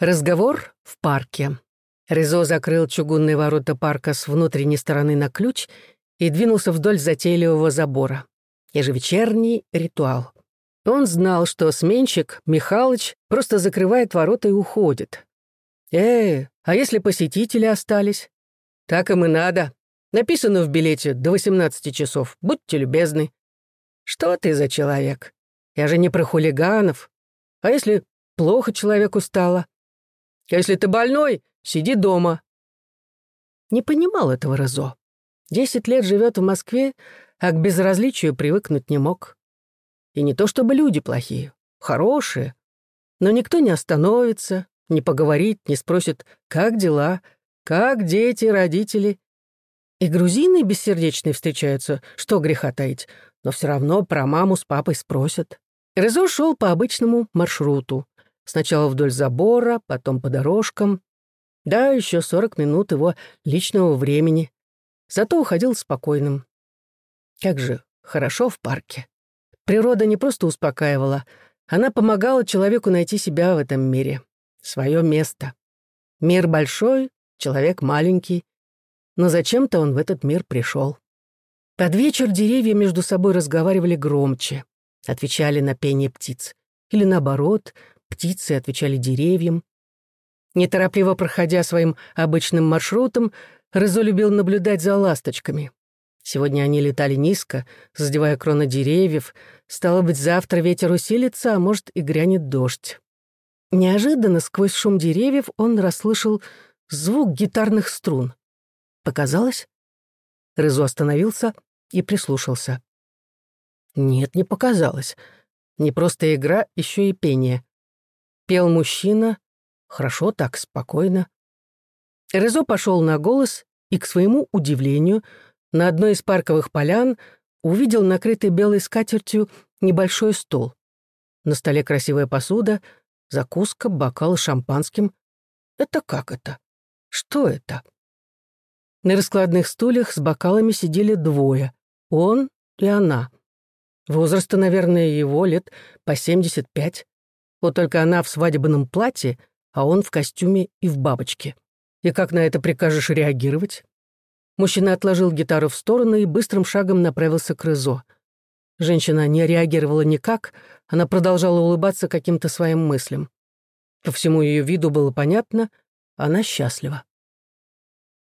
Разговор в парке. Резо закрыл чугунные ворота парка с внутренней стороны на ключ и двинулся вдоль затейливого забора. Ежевечерний ритуал. Он знал, что сменщик, Михалыч, просто закрывает ворота и уходит. «Э, а если посетители остались?» «Так им и надо. Написано в билете до 18 часов. Будьте любезны». «Что ты за человек? Я же не про хулиганов. А если плохо человеку стало?» Если ты больной, сиди дома». Не понимал этого Розо. Десять лет живет в Москве, а к безразличию привыкнуть не мог. И не то чтобы люди плохие, хорошие, но никто не остановится, не поговорит, не спросит, как дела, как дети, родители. И грузины бессердечные встречаются, что греха таить, но все равно про маму с папой спросят. Резо шел по обычному маршруту. Сначала вдоль забора, потом по дорожкам. Да, еще сорок минут его личного времени. Зато уходил спокойным. Как же хорошо в парке. Природа не просто успокаивала, она помогала человеку найти себя в этом мире, свое место. Мир большой, человек маленький, но зачем-то он в этот мир пришел. Под вечер деревья между собой разговаривали громче, отвечали на пение птиц. Или наоборот, птицы отвечали деревьям. Неторопливо проходя своим обычным маршрутом, Резо любил наблюдать за ласточками. Сегодня они летали низко, задевая кроны деревьев. Стало быть, завтра ветер усилится, а может, и грянет дождь. Неожиданно сквозь шум деревьев он расслышал звук гитарных струн. Показалось? Рызу остановился и прислушался. Нет, не показалось. Не просто игра, еще и пение. Пел мужчина, хорошо так, спокойно. Резо пошел на голос и, к своему удивлению, на одной из парковых полян увидел накрытый белой скатертью небольшой стол. На столе красивая посуда, закуска, бокал с шампанским. Это как это? Что это? На раскладных стульях с бокалами сидели двое. Он и она. Возраста, наверное, его лет по семьдесят пять. Вот только она в свадебном платье, а он в костюме и в бабочке. И как на это прикажешь реагировать? Мужчина отложил гитару в сторону и быстрым шагом направился к Рызо. Женщина не реагировала никак, она продолжала улыбаться каким-то своим мыслям. По всему ее виду было понятно, она счастлива.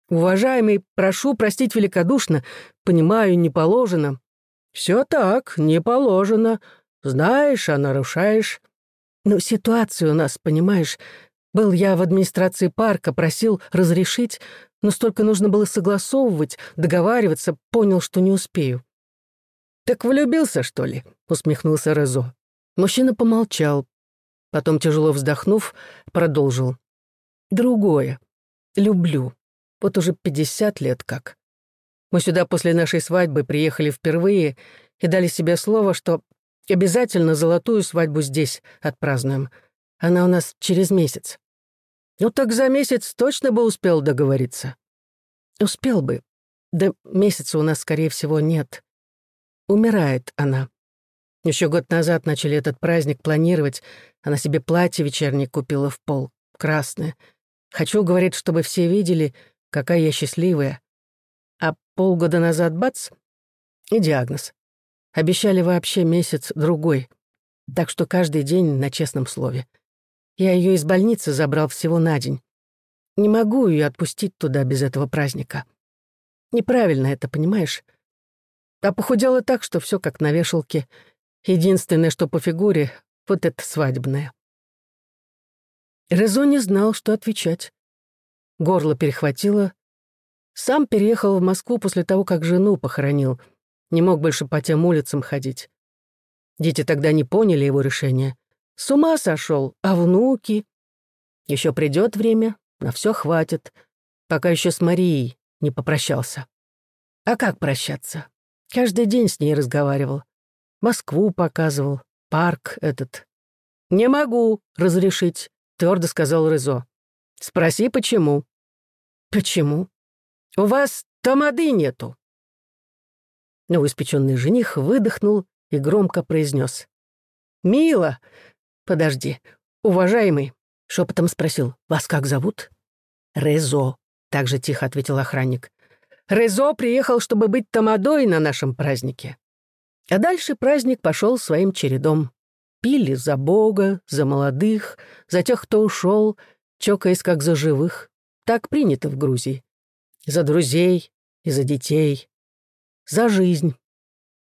«Уважаемый, прошу простить великодушно, понимаю, не положено». «Все так, не положено. Знаешь, а нарушаешь. Ну, ситуация у нас, понимаешь, был я в администрации парка, просил разрешить, но столько нужно было согласовывать, договариваться, понял, что не успею. «Так влюбился, что ли?» — усмехнулся Резо. Мужчина помолчал, потом, тяжело вздохнув, продолжил. «Другое. Люблю. Вот уже пятьдесят лет как. Мы сюда после нашей свадьбы приехали впервые и дали себе слово, что Обязательно золотую свадьбу здесь отпразднуем. Она у нас через месяц. Ну так за месяц точно бы успел договориться. Успел бы. Да месяца у нас, скорее всего, нет. Умирает она. Еще год назад начали этот праздник планировать. Она себе платье вечернее купила в пол, красное. Хочу, говорит, чтобы все видели, какая я счастливая. А полгода назад бац — и диагноз. Обещали вообще месяц-другой, так что каждый день на честном слове. Я ее из больницы забрал всего на день. Не могу ее отпустить туда без этого праздника. Неправильно это, понимаешь? А похудела так, что все как на вешалке. Единственное, что по фигуре, вот это свадебное. Резо не знал, что отвечать. Горло перехватило. Сам переехал в Москву после того, как жену похоронил — не мог больше по тем улицам ходить. Дети тогда не поняли его решения. С ума сошел, а внуки? Еще придет время, на все хватит, пока еще с Марией не попрощался. А как прощаться? Каждый день с ней разговаривал. Москву показывал, парк этот. «Не могу разрешить», — твердо сказал Рызо. «Спроси, почему». «Почему?» «У вас тамады нету». Новоиспеченный жених выдохнул и громко произнес. «Мила! Подожди, уважаемый, Шепотом спросил, «Вас как зовут?» «Резо», — также тихо ответил охранник. «Резо приехал, чтобы быть тамадой на нашем празднике». А дальше праздник пошел своим чередом. Пили за Бога, за молодых, за тех, кто ушел, чокаясь как за живых. Так принято в Грузии. За друзей и за детей. За жизнь.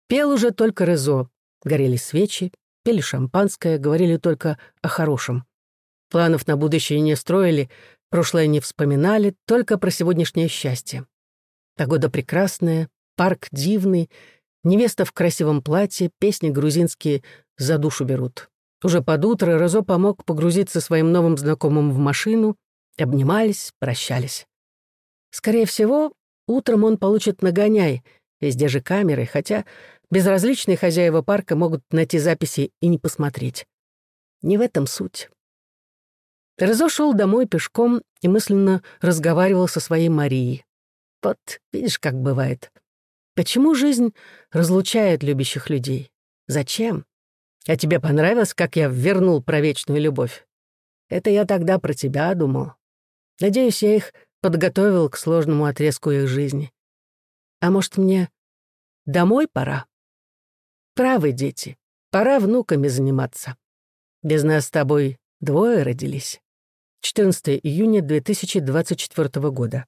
Пел уже только Резо. Горели свечи, пили шампанское, говорили только о хорошем. Планов на будущее не строили, прошлое не вспоминали, только про сегодняшнее счастье. Погода прекрасная, парк дивный, невеста в красивом платье, песни грузинские за душу берут. Уже под утро Розо помог погрузиться своим новым знакомым в машину, обнимались, прощались. Скорее всего, утром он получит нагоняй, везде же камеры, хотя безразличные хозяева парка могут найти записи и не посмотреть. Не в этом суть. Резо шел домой пешком и мысленно разговаривал со своей Марией. Вот, видишь, как бывает. Почему жизнь разлучает любящих людей? Зачем? А тебе понравилось, как я вернул про вечную любовь? Это я тогда про тебя думал. Надеюсь, я их подготовил к сложному отрезку их жизни. А может, мне домой пора? Правы, дети, пора внуками заниматься. Без нас с тобой двое родились. 14 июня 2024 года.